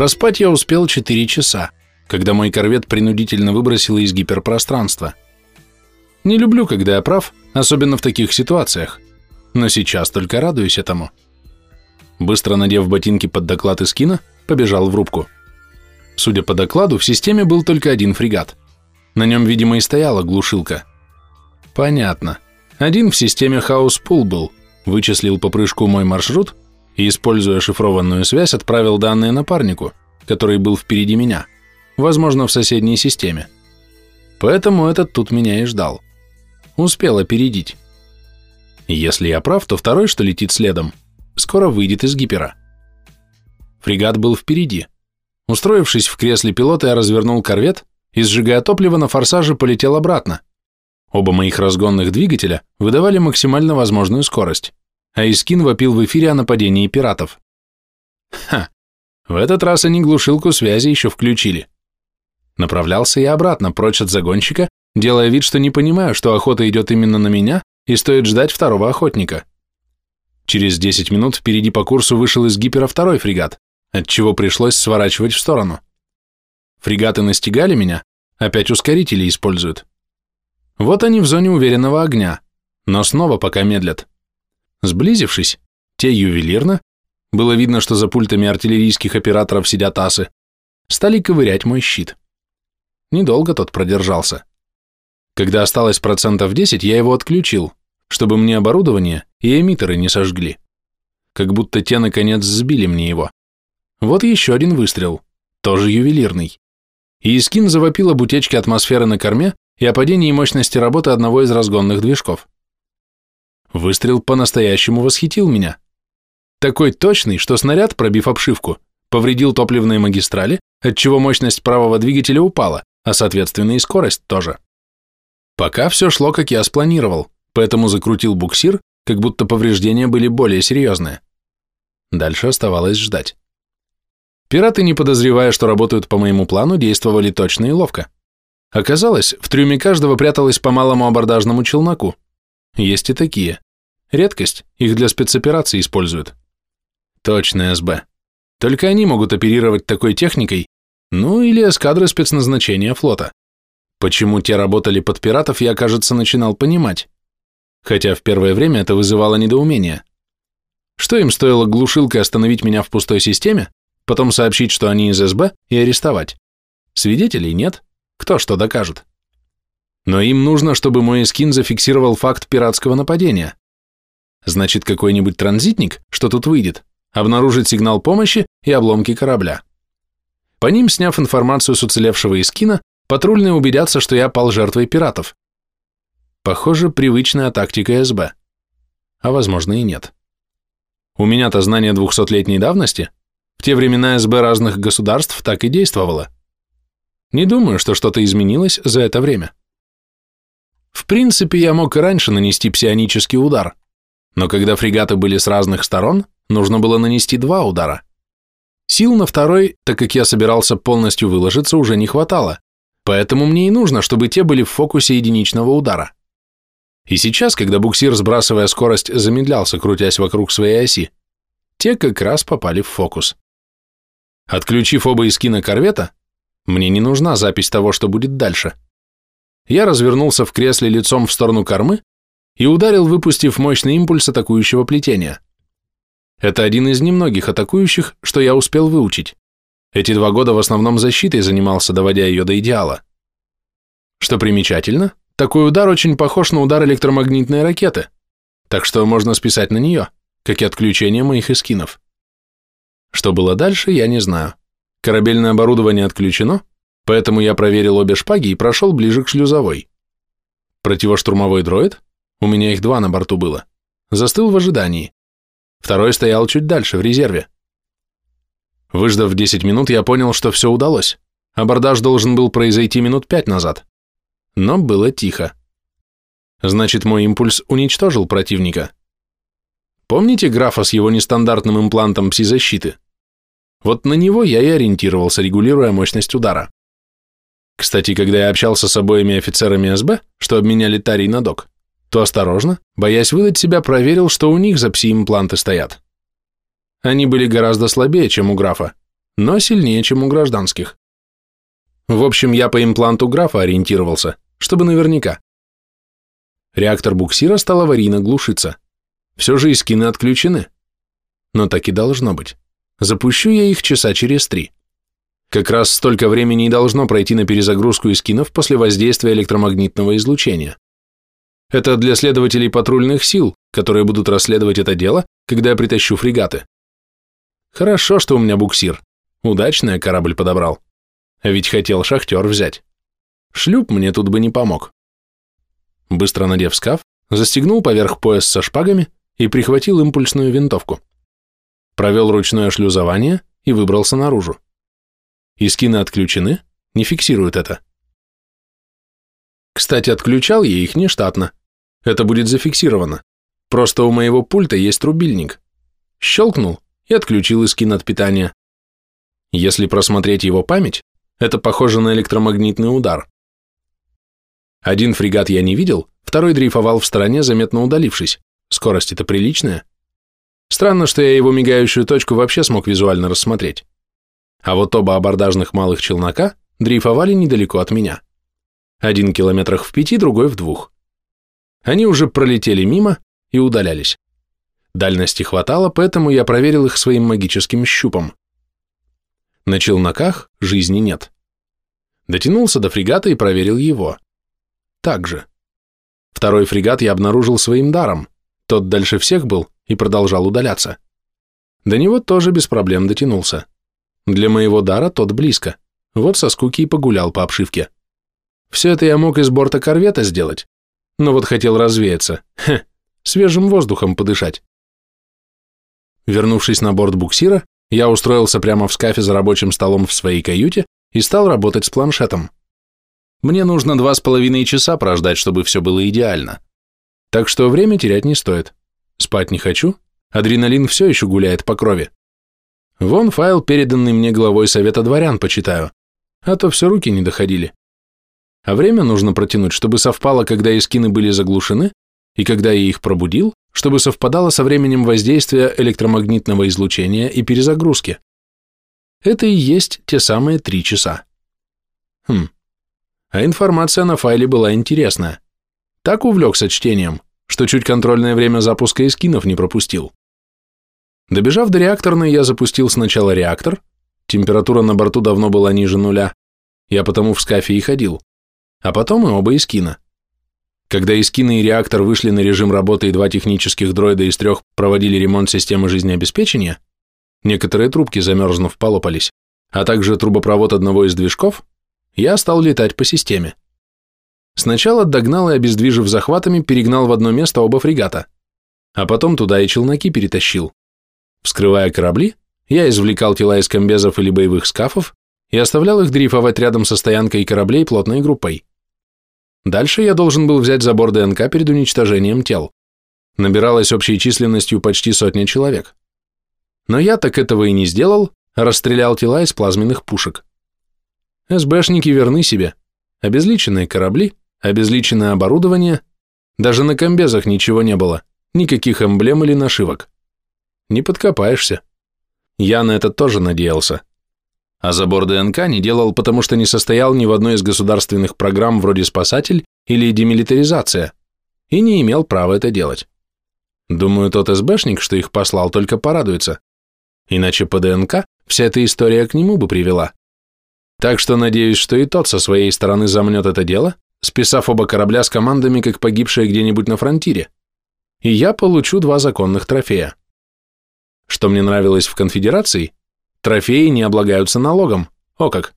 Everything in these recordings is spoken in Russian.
Проспать я успел 4 часа, когда мой корвет принудительно выбросило из гиперпространства. Не люблю, когда я прав, особенно в таких ситуациях, но сейчас только радуюсь этому. Быстро надев ботинки под доклад из кино, побежал в рубку. Судя по докладу, в системе был только один фрегат. На нем, видимо, и стояла глушилка. Понятно. Один в системе Хаус-Пул был, вычислил по прыжку мой маршрут и, используя шифрованную связь, отправил данные напарнику, который был впереди меня, возможно, в соседней системе. Поэтому этот тут меня и ждал. Успел опередить. Если я прав, то второй, что летит следом, скоро выйдет из гипера. Фрегат был впереди. Устроившись в кресле пилота, я развернул корвет и, сжигая топливо, на форсаже полетел обратно. Оба моих разгонных двигателя выдавали максимально возможную скорость, а Искин вопил в эфире о нападении пиратов. Ха, в этот раз они глушилку связи еще включили. Направлялся я обратно, прочь от загонщика, делая вид, что не понимаю, что охота идет именно на меня и стоит ждать второго охотника. Через 10 минут впереди по курсу вышел из гипера второй фрегат, отчего пришлось сворачивать в сторону. Фрегаты настигали меня, опять ускорители используют. Вот они в зоне уверенного огня, но снова пока медлят. Сблизившись, те ювелирно, было видно, что за пультами артиллерийских операторов сидят асы, стали ковырять мой щит. Недолго тот продержался. Когда осталось процентов 10, я его отключил, чтобы мне оборудование и эмиттеры не сожгли. Как будто те, наконец, сбили мне его. Вот еще один выстрел, тоже ювелирный. И Искин завопил об утечке атмосферы на корме и о падении мощности работы одного из разгонных движков. Выстрел по-настоящему восхитил меня. Такой точный, что снаряд, пробив обшивку, повредил топливные магистрали, отчего мощность правого двигателя упала, а соответственно и скорость тоже. Пока все шло, как я спланировал, поэтому закрутил буксир, как будто повреждения были более серьезные. Дальше оставалось ждать. Пираты, не подозревая, что работают по моему плану, действовали точно и ловко. Оказалось, в трюме каждого пряталось по малому абордажному челноку. Есть и такие. Редкость, их для спецопераций используют. Точно СБ. Только они могут оперировать такой техникой, ну или эскадры спецназначения флота. Почему те работали под пиратов, я, кажется, начинал понимать. Хотя в первое время это вызывало недоумение. Что им стоило глушилкой остановить меня в пустой системе, потом сообщить, что они из СБ, и арестовать. Свидетелей нет, кто что докажет. Но им нужно, чтобы мой эскин зафиксировал факт пиратского нападения. Значит, какой-нибудь транзитник, что тут выйдет, обнаружит сигнал помощи и обломки корабля. По ним, сняв информацию с уцелевшего эскина, патрульные убедятся, что я пал жертвой пиратов. Похоже, привычная тактика СБ. А возможно и нет. У меня-то знание двухсотлетней давности – в те времена СБ разных государств так и действовало. Не думаю, что что-то изменилось за это время. В принципе, я мог и раньше нанести псионический удар, но когда фрегаты были с разных сторон, нужно было нанести два удара. Сил на второй, так как я собирался полностью выложиться, уже не хватало, поэтому мне и нужно, чтобы те были в фокусе единичного удара. И сейчас, когда буксир, сбрасывая скорость, замедлялся, крутясь вокруг своей оси, те как раз попали в фокус. Отключив оба эскина корвета, мне не нужна запись того, что будет дальше. Я развернулся в кресле лицом в сторону кормы и ударил, выпустив мощный импульс атакующего плетения. Это один из немногих атакующих, что я успел выучить. Эти два года в основном защитой занимался, доводя ее до идеала. Что примечательно, такой удар очень похож на удар электромагнитной ракеты, так что можно списать на нее, как и отключение моих эскинов. Что было дальше, я не знаю. Корабельное оборудование отключено, поэтому я проверил обе шпаги и прошел ближе к шлюзовой. Противоштурмовой дроид, у меня их два на борту было, застыл в ожидании. Второй стоял чуть дальше, в резерве. Выждав 10 минут, я понял, что все удалось. Абордаж должен был произойти минут пять назад. Но было тихо. Значит, мой импульс уничтожил противника. Помните графа с его нестандартным имплантом пси-защиты? Вот на него я и ориентировался, регулируя мощность удара. Кстати, когда я общался с обоими офицерами СБ, что обменяли тарий на док, то осторожно, боясь выдать себя, проверил, что у них за пси-импланты стоят. Они были гораздо слабее, чем у графа, но сильнее, чем у гражданских. В общем, я по импланту графа ориентировался, чтобы наверняка. Реактор буксира стал аварийно глушиться. Все же и скины отключены. Но так и должно быть. Запущу я их часа через три. Как раз столько времени и должно пройти на перезагрузку эскинов после воздействия электромагнитного излучения. Это для следователей патрульных сил, которые будут расследовать это дело, когда я притащу фрегаты. Хорошо, что у меня буксир. Удачно корабль подобрал. А ведь хотел шахтер взять. Шлюп мне тут бы не помог. Быстро надев скаф, застегнул поверх пояс со шпагами и прихватил импульсную винтовку. Провел ручное шлюзование и выбрался наружу и скины отключены, не фиксируют это. Кстати, отключал я их нештатно. Это будет зафиксировано. Просто у моего пульта есть рубильник. Щелкнул и отключил искин от питания. Если просмотреть его память, это похоже на электромагнитный удар. Один фрегат я не видел, второй дрейфовал в стороне, заметно удалившись. Скорость-то приличная. Странно, что я его мигающую точку вообще смог визуально рассмотреть а вот оба абордажных малых челнока дрейфовали недалеко от меня. Один километрах в пяти, другой в двух. Они уже пролетели мимо и удалялись. Дальности хватало, поэтому я проверил их своим магическим щупом. На челноках жизни нет. Дотянулся до фрегата и проверил его. Так же. Второй фрегат я обнаружил своим даром. Тот дальше всех был и продолжал удаляться. До него тоже без проблем дотянулся. Для моего дара тот близко. Вот со скуки и погулял по обшивке. Все это я мог из борта корвета сделать, но вот хотел развеяться. Хе, свежим воздухом подышать. Вернувшись на борт буксира, я устроился прямо в скафе за рабочим столом в своей каюте и стал работать с планшетом. Мне нужно два с половиной часа прождать, чтобы все было идеально. Так что время терять не стоит. Спать не хочу, адреналин все еще гуляет по крови. Вон файл, переданный мне главой совета дворян, почитаю. А то все руки не доходили. А время нужно протянуть, чтобы совпало, когда эскины были заглушены, и когда я их пробудил, чтобы совпадало со временем воздействия электромагнитного излучения и перезагрузки. Это и есть те самые три часа. Хм. А информация на файле была интересная. Так увлекся чтением, что чуть контрольное время запуска эскинов не пропустил. Добежав до реакторной, я запустил сначала реактор, температура на борту давно была ниже нуля, я потому в скафе и ходил, а потом и оба эскина. Когда эскины и реактор вышли на режим работы и два технических дроида из трех проводили ремонт системы жизнеобеспечения, некоторые трубки замерзнув полопались, а также трубопровод одного из движков, я стал летать по системе. Сначала догнал и, обездвижив захватами, перегнал в одно место оба фрегата, а потом туда и челноки перетащил. Вскрывая корабли, я извлекал тела из комбезов или боевых скафов и оставлял их дрейфовать рядом со стоянкой кораблей плотной группой. Дальше я должен был взять забор ДНК перед уничтожением тел. Набиралось общей численностью почти сотня человек. Но я так этого и не сделал, расстрелял тела из плазменных пушек. СБшники верны себе. Обезличенные корабли, обезличенное оборудование, даже на комбезах ничего не было, никаких эмблем или нашивок. Не подкопаешься. Я на это тоже надеялся. А забор ДНК не делал, потому что не состоял ни в одной из государственных программ вроде «Спасатель» или «Демилитаризация» и не имел права это делать. Думаю, тот СБшник, что их послал, только порадуется. Иначе по ДНК вся эта история к нему бы привела. Так что надеюсь, что и тот со своей стороны замнет это дело, списав оба корабля с командами, как погибшие где-нибудь на фронтире. И я получу два законных трофея. Что мне нравилось в конфедерации, трофеи не облагаются налогом. О как!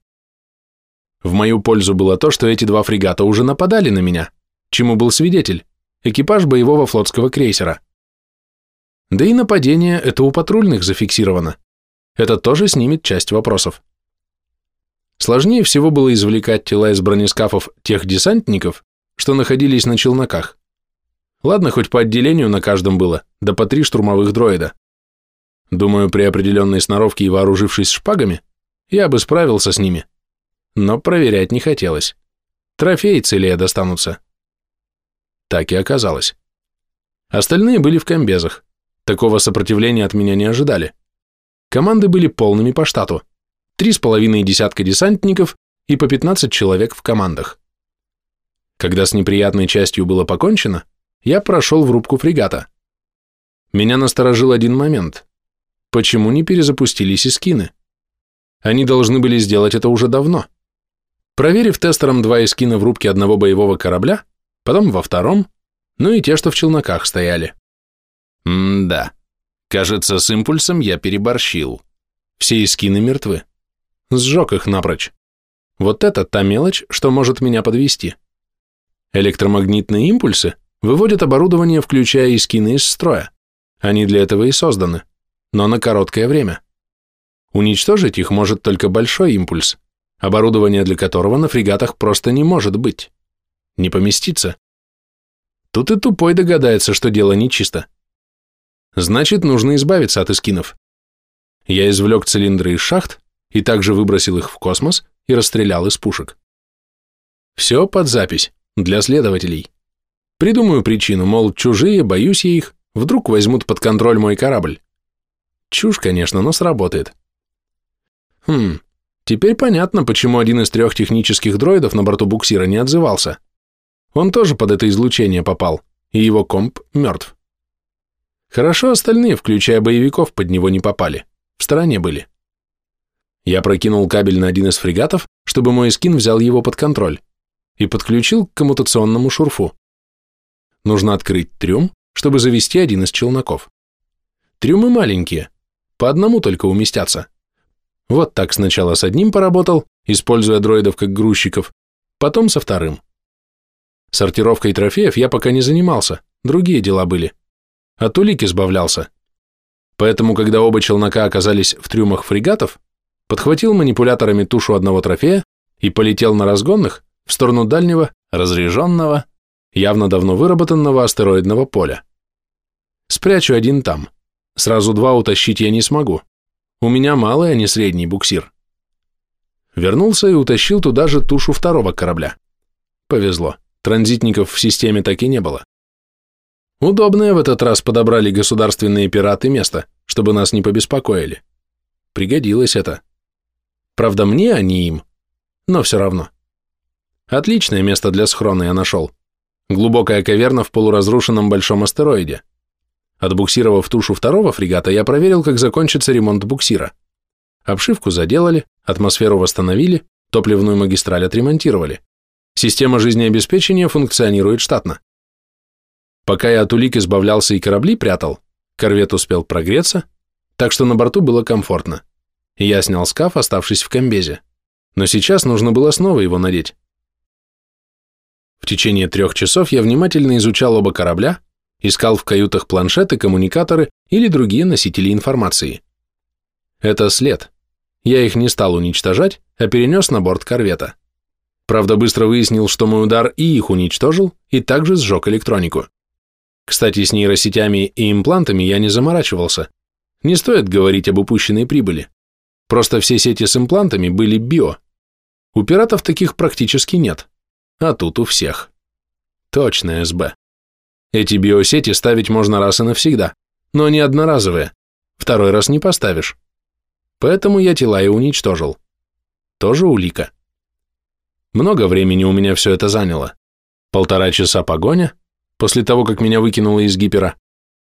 В мою пользу было то, что эти два фрегата уже нападали на меня, чему был свидетель, экипаж боевого флотского крейсера. Да и нападение это у патрульных зафиксировано. Это тоже снимет часть вопросов. Сложнее всего было извлекать тела из бронескафов тех десантников, что находились на челноках. Ладно, хоть по отделению на каждом было, да по три штурмовых дроида. Думаю, при определенной сноровке и вооружившись шпагами, я бы справился с ними. Но проверять не хотелось. Трофеи целее достанутся. Так и оказалось. Остальные были в комбезах. Такого сопротивления от меня не ожидали. Команды были полными по штату. три с половиной десятка десантников и по 15 человек в командах. Когда с неприятной частью было покончено, я прошел в рубку фрегата. Меня насторожил один момент. Почему не перезапустились эскины? Они должны были сделать это уже давно. Проверив тестером два эскина в рубке одного боевого корабля, потом во втором, ну и те, что в челноках стояли. М-да. Кажется, с импульсом я переборщил. Все эскины мертвы. Сжег их напрочь. Вот это та мелочь, что может меня подвести. Электромагнитные импульсы выводят оборудование, включая эскины из строя. Они для этого и созданы, но на короткое время. Уничтожить их может только большой импульс, оборудование для которого на фрегатах просто не может быть. Не поместится. Тут и тупой догадается, что дело нечисто. Значит, нужно избавиться от эскинов. Я извлек цилиндры из шахт и также выбросил их в космос и расстрелял из пушек. Все под запись, для следователей. Придумаю причину, мол, чужие, боюсь я их, вдруг возьмут под контроль мой корабль. Чушь, конечно, но сработает. Хм, теперь понятно, почему один из трех технических дроидов на борту буксира не отзывался. Он тоже под это излучение попал, и его комп мертв. Хорошо остальные, включая боевиков, под него не попали. В стороне были. Я прокинул кабель на один из фрегатов, чтобы мой скин взял его под контроль, и подключил к коммутационному шурфу. Нужно открыть трюм, чтобы завести один из челноков. Трюмы маленькие, по одному только уместятся. Вот так сначала с одним поработал, используя дроидов как грузчиков, потом со вторым. Сортировкой трофеев я пока не занимался, другие дела были от улик избавлялся. Поэтому, когда оба челнока оказались в трюмах фрегатов, подхватил манипуляторами тушу одного трофея и полетел на разгонных в сторону дальнего, разряженного, явно давно выработанного астероидного поля. Спрячу один там. Сразу два утащить я не смогу. У меня малый, а не средний буксир. Вернулся и утащил туда же тушу второго корабля. Повезло, транзитников в системе так и не было. Удобное в этот раз подобрали государственные пираты место, чтобы нас не побеспокоили. Пригодилось это. Правда, мне, а не им. Но все равно. Отличное место для схрона я нашел. Глубокая каверна в полуразрушенном большом астероиде. Отбуксировав тушу второго фрегата, я проверил, как закончится ремонт буксира. Обшивку заделали, атмосферу восстановили, топливную магистраль отремонтировали. Система жизнеобеспечения функционирует штатно. Пока я от улик избавлялся и корабли прятал, корвет успел прогреться, так что на борту было комфортно. Я снял скаф, оставшись в комбезе. Но сейчас нужно было снова его надеть. В течение трех часов я внимательно изучал оба корабля, искал в каютах планшеты, коммуникаторы или другие носители информации. Это след. Я их не стал уничтожать, а перенес на борт корвета. Правда, быстро выяснил, что мой удар и их уничтожил, и также сжег электронику. Кстати, с нейросетями и имплантами я не заморачивался. Не стоит говорить об упущенной прибыли. Просто все сети с имплантами были био. У пиратов таких практически нет. А тут у всех. Точно, СБ. Эти биосети ставить можно раз и навсегда, но не одноразовые. Второй раз не поставишь. Поэтому я тела и уничтожил. Тоже улика. Много времени у меня все это заняло. Полтора часа погоня, после того, как меня выкинуло из гипера,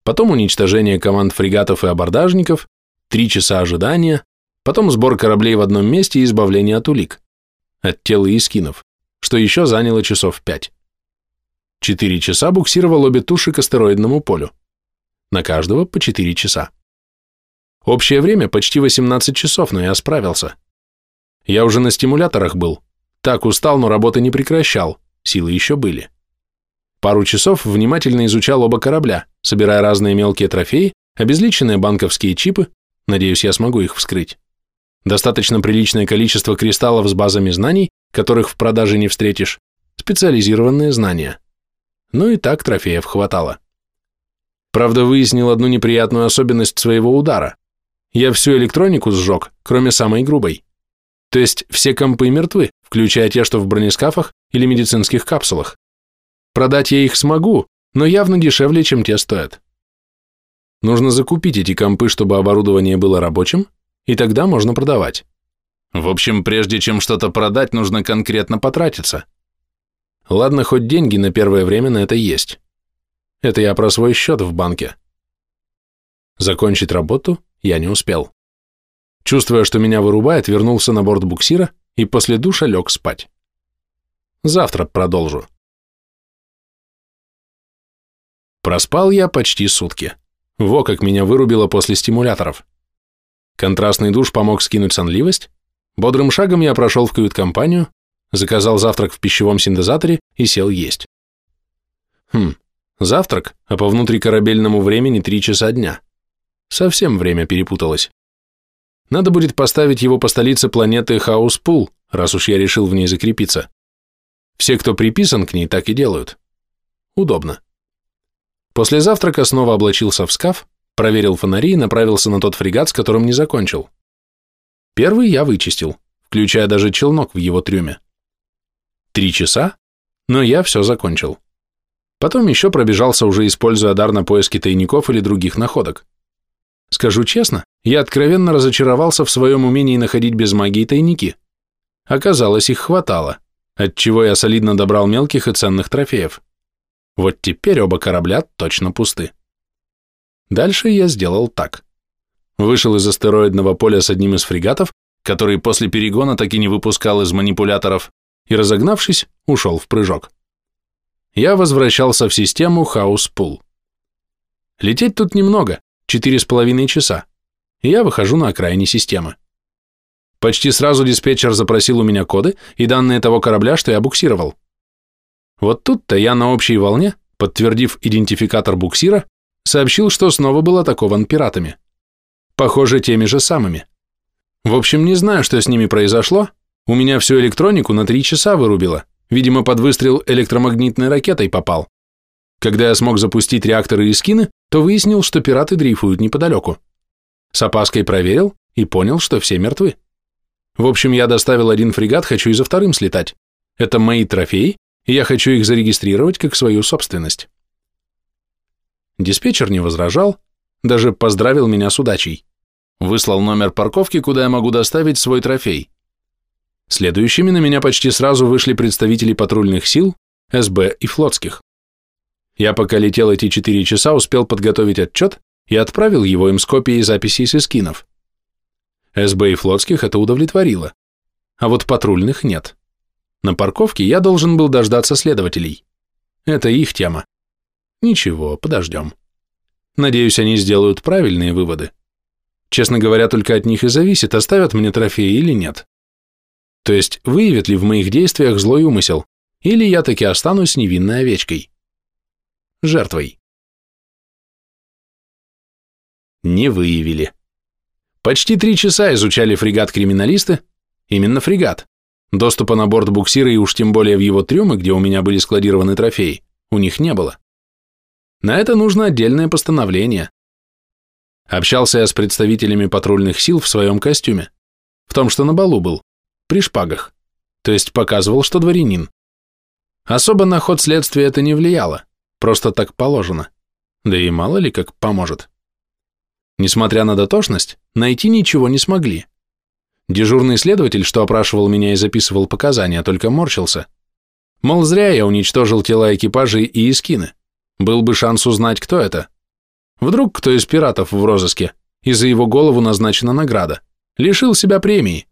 потом уничтожение команд фрегатов и абордажников, три часа ожидания, потом сбор кораблей в одном месте и избавление от улик, от тел и скинов, что еще заняло часов пять. Четыре часа буксировал обе туши к астероидному полю. На каждого по четыре часа. Общее время почти 18 часов, но я справился. Я уже на стимуляторах был. Так устал, но работы не прекращал, силы еще были. Пару часов внимательно изучал оба корабля, собирая разные мелкие трофеи, обезличенные банковские чипы, надеюсь, я смогу их вскрыть. Достаточно приличное количество кристаллов с базами знаний, которых в продаже не встретишь, специализированные знания. Ну и так трофеев хватало. Правда, выяснил одну неприятную особенность своего удара. Я всю электронику сжег, кроме самой грубой. То есть все компы мертвы, включая те, что в бронескафах или медицинских капсулах. Продать я их смогу, но явно дешевле, чем те стоят. Нужно закупить эти компы, чтобы оборудование было рабочим, и тогда можно продавать. В общем, прежде чем что-то продать, нужно конкретно потратиться. Ладно, хоть деньги на первое время на это есть. Это я про свой счет в банке. Закончить работу я не успел. Чувствуя, что меня вырубает, вернулся на борт буксира и после душа лег спать. Завтра продолжу. Проспал я почти сутки. Во как меня вырубило после стимуляторов. Контрастный душ помог скинуть сонливость. Бодрым шагом я прошел в кают-компанию, заказал завтрак в пищевом синтезаторе и сел есть. Хм, завтрак, а по внутрикорабельному времени три часа дня. Совсем время перепуталось. Надо будет поставить его по столице планеты Хауспул, раз уж я решил в ней закрепиться. Все, кто приписан к ней, так и делают. Удобно. После завтрака снова облачился в скаф, проверил фонари и направился на тот фрегат, с которым не закончил. Первый я вычистил, включая даже челнок в его трюме. Три часа, но я все закончил. Потом еще пробежался, уже используя дар на поиски тайников или других находок. Скажу честно, я откровенно разочаровался в своем умении находить без магии тайники. Оказалось, их хватало, отчего я солидно добрал мелких и ценных трофеев. Вот теперь оба корабля точно пусты. Дальше я сделал так. Вышел из астероидного поля с одним из фрегатов, который после перегона так и не выпускал из манипуляторов, и, разогнавшись, ушел в прыжок. Я возвращался в систему Хаус-Пул. Лететь тут немного, четыре с половиной часа, и я выхожу на окраине системы. Почти сразу диспетчер запросил у меня коды и данные того корабля, что я буксировал. Вот тут-то я на общей волне, подтвердив идентификатор буксира, сообщил, что снова был атакован пиратами. Похоже, теми же самыми. В общем, не знаю, что с ними произошло, у меня всю электронику на три часа вырубило, видимо, под выстрел электромагнитной ракетой попал. Когда я смог запустить реакторы и скины, то выяснил, что пираты дрейфуют неподалеку. С опаской проверил и понял, что все мертвы. В общем, я доставил один фрегат, хочу и за вторым слетать. Это мои трофеи, и я хочу их зарегистрировать как свою собственность. Диспетчер не возражал, даже поздравил меня с удачей. Выслал номер парковки, куда я могу доставить свой трофей. Следующими на меня почти сразу вышли представители патрульных сил, СБ и флотских. Я пока летел эти четыре часа, успел подготовить отчет и отправил его им с копией записей с эскинов. СБ и флотских это удовлетворило, а вот патрульных нет. На парковке я должен был дождаться следователей. Это их тема. Ничего, подождем. Надеюсь, они сделают правильные выводы. Честно говоря, только от них и зависит, оставят мне трофеи или нет. То есть, выявят ли в моих действиях злой умысел, или я таки останусь невинной овечкой. Жертвой. Не выявили. Почти три часа изучали фрегат криминалисты, именно фрегат. Доступа на борт буксира и уж тем более в его трюмы, где у меня были складированы трофеи, у них не было. На это нужно отдельное постановление. Общался я с представителями патрульных сил в своем костюме, в том, что на балу был, при шпагах, то есть показывал, что дворянин. Особо на ход следствия это не влияло, просто так положено, да и мало ли как поможет. Несмотря на дотошность, найти ничего не смогли. Дежурный следователь, что опрашивал меня и записывал показания, только морщился. Мол, зря я уничтожил тела экипажей и эскины. Был бы шанс узнать, кто это. Вдруг кто из пиратов в розыске, и за его голову назначена награда. Лишил себя премии.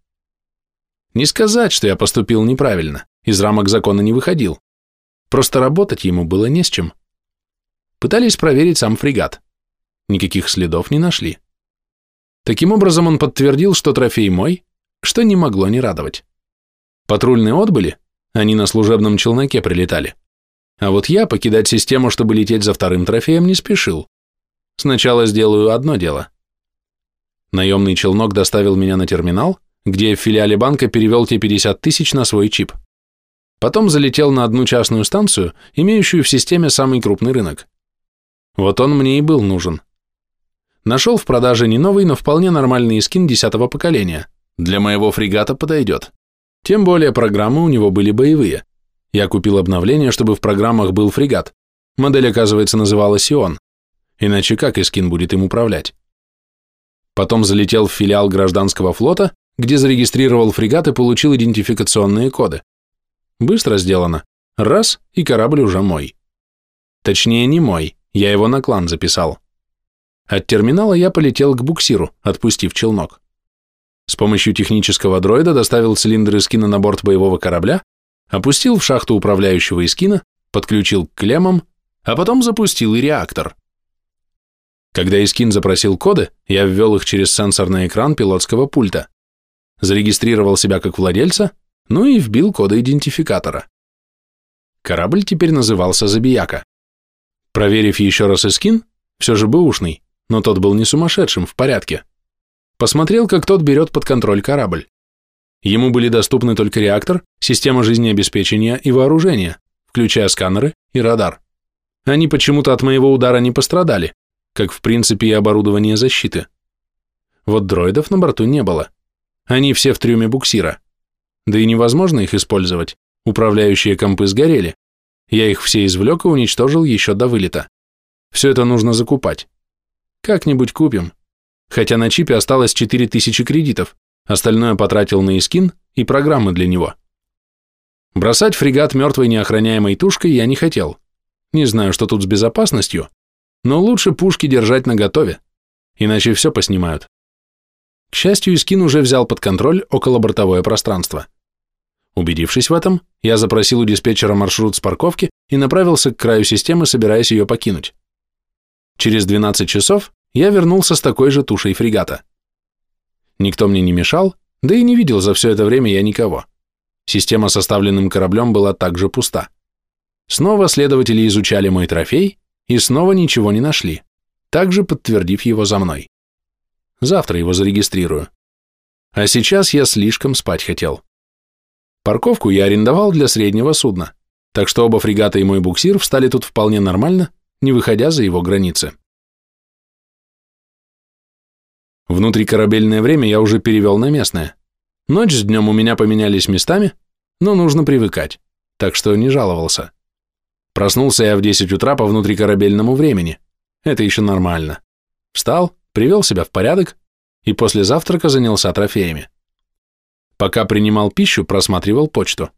Не сказать, что я поступил неправильно, из рамок закона не выходил. Просто работать ему было не с чем. Пытались проверить сам фрегат. Никаких следов не нашли. Таким образом он подтвердил, что трофей мой, что не могло не радовать. Патрульные отбыли, они на служебном челноке прилетали. А вот я покидать систему, чтобы лететь за вторым трофеем, не спешил. Сначала сделаю одно дело. Наемный челнок доставил меня на терминал, где в филиале банка перевел те 50 тысяч на свой чип. Потом залетел на одну частную станцию, имеющую в системе самый крупный рынок. Вот он мне и был нужен. Нашел в продаже не новый, но вполне нормальный скин десятого поколения. Для моего фрегата подойдет. Тем более программы у него были боевые. Я купил обновление, чтобы в программах был фрегат. Модель, оказывается, называлась Ион. Иначе как Искин будет им управлять? Потом залетел в филиал гражданского флота, где зарегистрировал фрегат и получил идентификационные коды. Быстро сделано. Раз, и корабль уже мой. Точнее, не мой, я его на клан записал. От терминала я полетел к буксиру, отпустив челнок. С помощью технического дроида доставил цилиндры скина на борт боевого корабля, опустил в шахту управляющего Искина, подключил к клеммам, а потом запустил и реактор. Когда Искин запросил коды, я ввел их через сенсорный экран пилотского пульта, зарегистрировал себя как владельца, ну и вбил коды идентификатора. Корабль теперь назывался Забияка. Проверив еще раз Искин, все же бэушный, но тот был не сумасшедшим, в порядке. Посмотрел, как тот берет под контроль корабль. Ему были доступны только реактор, система жизнеобеспечения и вооружения, включая сканеры и радар. Они почему-то от моего удара не пострадали, как в принципе и оборудование защиты. Вот дроидов на борту не было. Они все в трюме буксира. Да и невозможно их использовать, управляющие компы сгорели. Я их все извлек и уничтожил еще до вылета. Все это нужно закупать. Как-нибудь купим. Хотя на чипе осталось 4000 кредитов, остальное потратил на искин и программы для него. Бросать фрегат мертвой неохраняемой тушкой я не хотел. Не знаю, что тут с безопасностью, но лучше пушки держать наготове, иначе все поснимают. К счастью, Искин уже взял под контроль околобортовое пространство. Убедившись в этом, я запросил у диспетчера маршрут с парковки и направился к краю системы, собираясь ее покинуть. Через 12 часов я вернулся с такой же тушей фрегата. Никто мне не мешал, да и не видел за все это время я никого. Система с оставленным кораблем была также пуста. Снова следователи изучали мой трофей и снова ничего не нашли, также подтвердив его за мной. Завтра его зарегистрирую. А сейчас я слишком спать хотел. Парковку я арендовал для среднего судна, так что оба фрегата и мой буксир встали тут вполне нормально, не выходя за его границы. Внутрикорабельное время я уже перевел на местное. Ночь с днем у меня поменялись местами, но нужно привыкать, так что не жаловался. Проснулся я в 10 утра по внутрикорабельному времени. Это еще нормально. Встал, привел себя в порядок и после завтрака занялся трофеями. Пока принимал пищу, просматривал почту.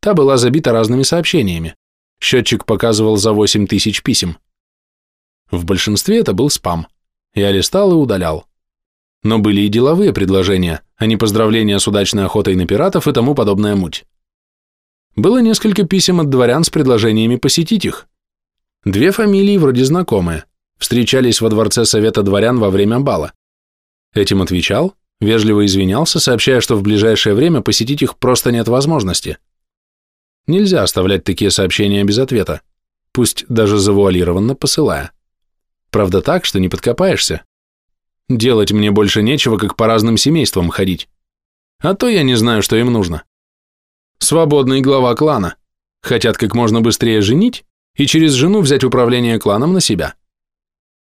Та была забита разными сообщениями. Счетчик показывал за 8 тысяч писем. В большинстве это был спам. Я листал и удалял. Но были и деловые предложения, а не поздравления с удачной охотой на пиратов и тому подобная муть. Было несколько писем от дворян с предложениями посетить их. Две фамилии вроде знакомые, встречались во дворце совета дворян во время бала. Этим отвечал, вежливо извинялся, сообщая, что в ближайшее время посетить их просто нет возможности. Нельзя оставлять такие сообщения без ответа, пусть даже завуалированно посылая. Правда так, что не подкопаешься. Делать мне больше нечего, как по разным семействам ходить. А то я не знаю, что им нужно. Свободный глава клана. Хотят как можно быстрее женить и через жену взять управление кланом на себя.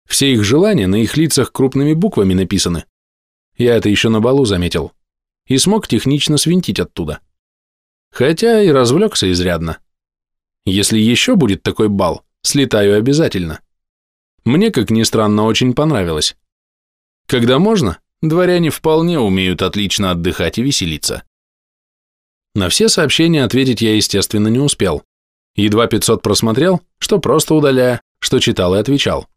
Все их желания на их лицах крупными буквами написаны. Я это еще на балу заметил. И смог технично свинтить оттуда. Хотя и развлекся изрядно. Если еще будет такой бал, слетаю обязательно. Мне, как ни странно, очень понравилось. Когда можно, дворяне вполне умеют отлично отдыхать и веселиться. На все сообщения ответить я, естественно, не успел. Едва 500 просмотрел, что просто удаляя, что читал и отвечал.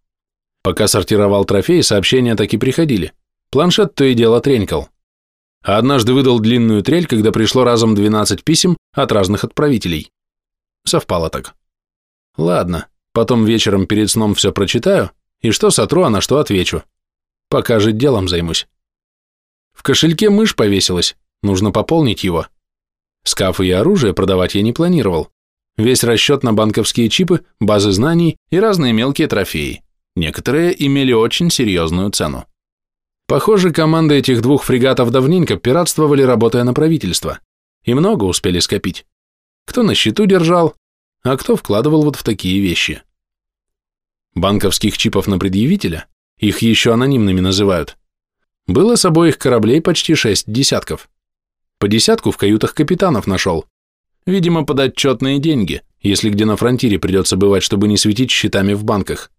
Пока сортировал трофеи, сообщения так и приходили. Планшет то и дело тренькал. А однажды выдал длинную трель, когда пришло разом 12 писем от разных отправителей. Совпало так. Ладно, потом вечером перед сном все прочитаю, и что сотру, а на что отвечу. Пока же делом займусь. В кошельке мышь повесилась, нужно пополнить его. Скафы и оружие продавать я не планировал. Весь расчет на банковские чипы, базы знаний и разные мелкие трофеи. Некоторые имели очень серьезную цену. Похоже, команды этих двух фрегатов давненько пиратствовали, работая на правительство. И много успели скопить. Кто на счету держал, а кто вкладывал вот в такие вещи. Банковских чипов на предъявителя их еще анонимными называют, было с обоих кораблей почти шесть десятков. По десятку в каютах капитанов нашел. Видимо, под отчетные деньги, если где на фронтире придется бывать, чтобы не светить счетами в банках.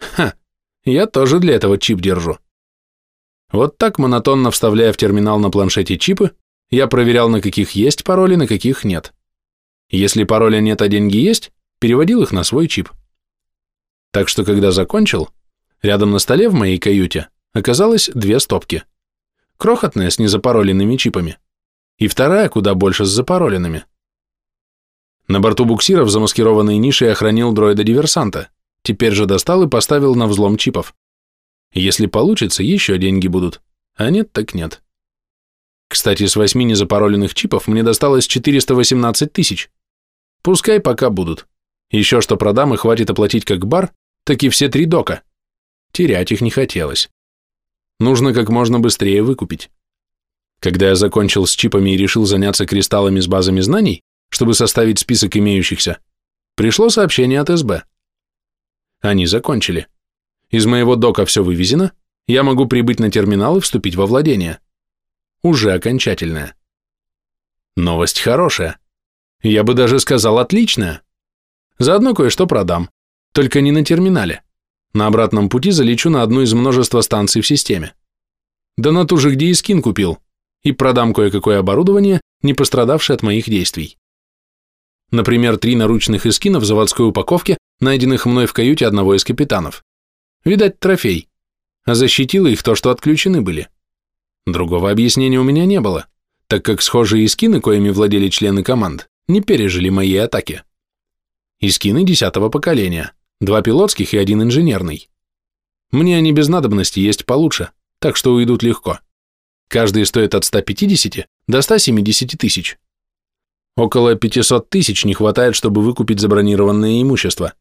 Ха, я тоже для этого чип держу. Вот так, монотонно вставляя в терминал на планшете чипы, я проверял, на каких есть пароли, на каких нет. Если пароля нет, а деньги есть, переводил их на свой чип. Так что, когда закончил, рядом на столе в моей каюте оказалось две стопки. Крохотная с незапароленными чипами и вторая куда больше с запароленными. На борту буксира в замаскированной нише я хранил дроида-диверсанта, теперь же достал и поставил на взлом чипов. Если получится, еще деньги будут, а нет, так нет. Кстати, с восьми незапароленных чипов мне досталось 418 тысяч. Пускай пока будут. Еще что продам и хватит оплатить как бар, так и все три дока. Терять их не хотелось. Нужно как можно быстрее выкупить. Когда я закончил с чипами и решил заняться кристаллами с базами знаний, чтобы составить список имеющихся, пришло сообщение от СБ. Они закончили. Из моего дока все вывезено, я могу прибыть на терминал и вступить во владение. Уже окончательная. Новость хорошая. Я бы даже сказал отличная. Заодно кое-что продам. Только не на терминале. На обратном пути залечу на одну из множества станций в системе. Да на ту же, где и скин купил. И продам кое-какое оборудование, не пострадавшее от моих действий. Например, три наручных эскина в заводской упаковке, найденных мной в каюте одного из капитанов. Видать, трофей. А защитило их то, что отключены были. Другого объяснения у меня не было, так как схожие скины, коими владели члены команд, не пережили мои атаки. Искины десятого поколения, два пилотских и один инженерный. Мне они без надобности есть получше, так что уйдут легко. Каждый стоит от 150 до 170 тысяч. Около 500 тысяч не хватает, чтобы выкупить забронированное имущество.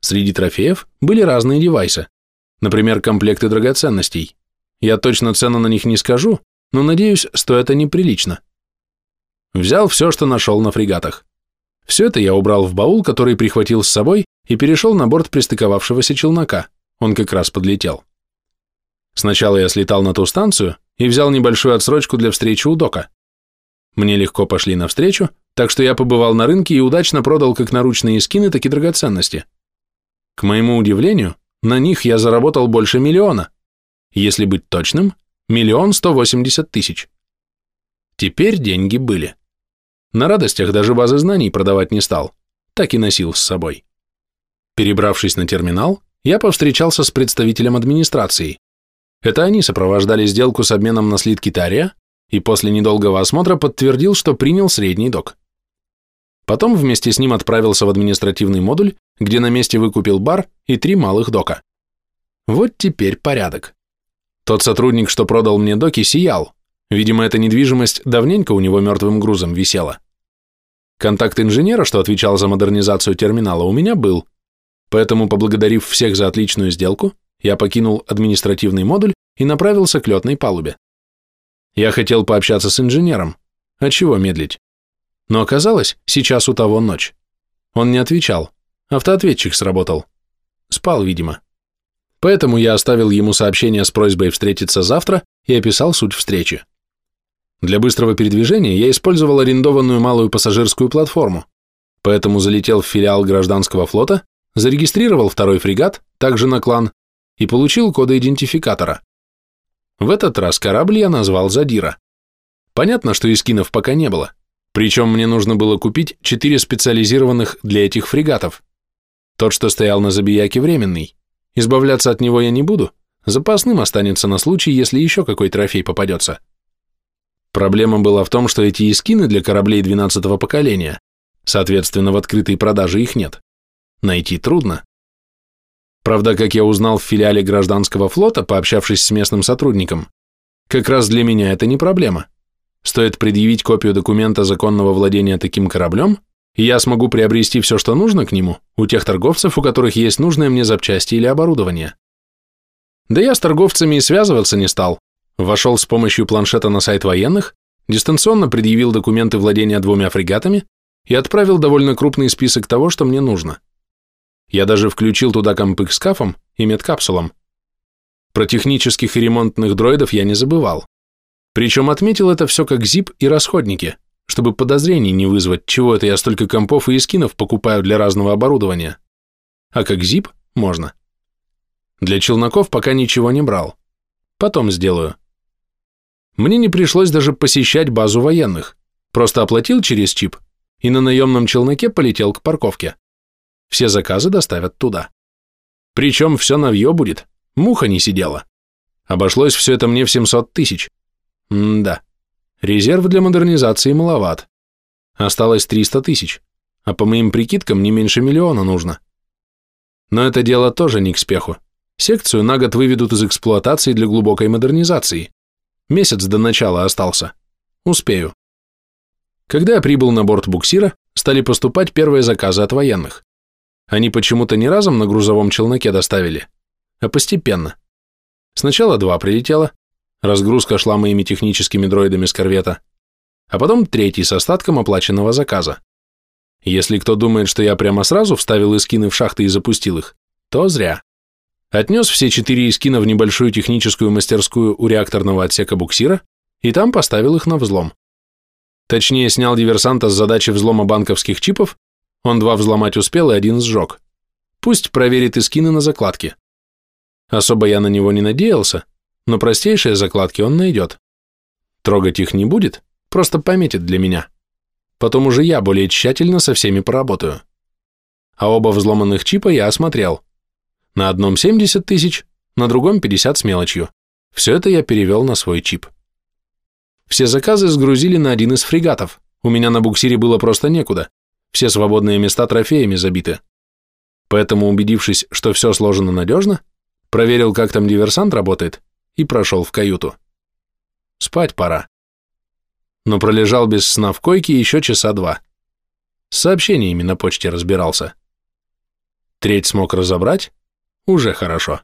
Среди трофеев были разные девайсы, например, комплекты драгоценностей. Я точно цену на них не скажу, но, надеюсь, стоят они прилично. Взял все, что нашел на фрегатах. Все это я убрал в баул, который прихватил с собой, и перешел на борт пристыковавшегося челнока. Он как раз подлетел. Сначала я слетал на ту станцию и взял небольшую отсрочку для встречи у дока. Мне легко пошли навстречу, так что я побывал на рынке и удачно продал как наручные скины, так и драгоценности. К моему удивлению, на них я заработал больше миллиона. Если быть точным, миллион сто восемьдесят тысяч. Теперь деньги были. На радостях даже базы знаний продавать не стал, так и носил с собой. Перебравшись на терминал, я повстречался с представителем администрации. Это они сопровождали сделку с обменом на слитки Тария и после недолгого осмотра подтвердил, что принял средний док. Потом вместе с ним отправился в административный модуль, где на месте выкупил бар и три малых дока. Вот теперь порядок. Тот сотрудник, что продал мне доки, сиял. Видимо, эта недвижимость давненько у него мертвым грузом висела. Контакт инженера, что отвечал за модернизацию терминала, у меня был. Поэтому, поблагодарив всех за отличную сделку, я покинул административный модуль и направился к летной палубе. Я хотел пообщаться с инженером. А чего медлить? Но оказалось, сейчас у того ночь. Он не отвечал. Автоответчик сработал. Спал, видимо. Поэтому я оставил ему сообщение с просьбой встретиться завтра и описал суть встречи. Для быстрого передвижения я использовал арендованную малую пассажирскую платформу, поэтому залетел в филиал гражданского флота, зарегистрировал второй фрегат, также на клан, и получил коды идентификатора. В этот раз корабль я назвал Задира. Понятно, что искинов пока не было, причем мне нужно было купить четыре специализированных для этих фрегатов. Тот, что стоял на Забияке, временный. Избавляться от него я не буду, запасным останется на случай, если еще какой трофей попадется. Проблема была в том, что эти искины для кораблей 12-го поколения, соответственно, в открытой продаже их нет. Найти трудно. Правда, как я узнал в филиале гражданского флота, пообщавшись с местным сотрудником, как раз для меня это не проблема. Стоит предъявить копию документа законного владения таким кораблем, и я смогу приобрести все, что нужно к нему, у тех торговцев, у которых есть нужные мне запчасти или оборудование. Да я с торговцами и связываться не стал. Вошел с помощью планшета на сайт военных, дистанционно предъявил документы владения двумя фрегатами и отправил довольно крупный список того, что мне нужно. Я даже включил туда компы с кафом и медкапсулом. Про технических и ремонтных дроидов я не забывал. Причем отметил это все как зип и расходники, чтобы подозрений не вызвать, чего это я столько компов и эскинов покупаю для разного оборудования. А как зип можно. Для челноков пока ничего не брал. Потом сделаю. Мне не пришлось даже посещать базу военных. Просто оплатил через чип и на наемном челноке полетел к парковке. Все заказы доставят туда. Причем все навье будет, муха не сидела. Обошлось все это мне в 700 тысяч. М-да. Резерв для модернизации маловат. Осталось 300 тысяч, а по моим прикидкам не меньше миллиона нужно. Но это дело тоже не к спеху. Секцию на год выведут из эксплуатации для глубокой модернизации. Месяц до начала остался. Успею. Когда я прибыл на борт буксира, стали поступать первые заказы от военных. Они почему-то не разом на грузовом челноке доставили, а постепенно. Сначала два прилетело, разгрузка шла моими техническими дроидами с корвета, а потом третий с остатком оплаченного заказа. Если кто думает, что я прямо сразу вставил эскины в шахты и запустил их, то зря. Отнес все четыре эскина в небольшую техническую мастерскую у реакторного отсека буксира и там поставил их на взлом. Точнее, снял диверсанта с задачи взлома банковских чипов, он два взломать успел и один сжег. Пусть проверит эскины на закладке. Особо я на него не надеялся, но простейшие закладки он найдет. Трогать их не будет, просто пометит для меня. Потом уже я более тщательно со всеми поработаю. А оба взломанных чипа я осмотрел. На одном 70 тысяч, на другом 50 с мелочью. Все это я перевел на свой чип. Все заказы сгрузили на один из фрегатов. У меня на буксире было просто некуда. Все свободные места трофеями забиты. Поэтому, убедившись, что все сложено надежно, проверил, как там диверсант работает, и прошел в каюту. Спать пора. Но пролежал без сна в койке еще часа два. С сообщениями на почте разбирался. Треть смог разобрать? Уже хорошо.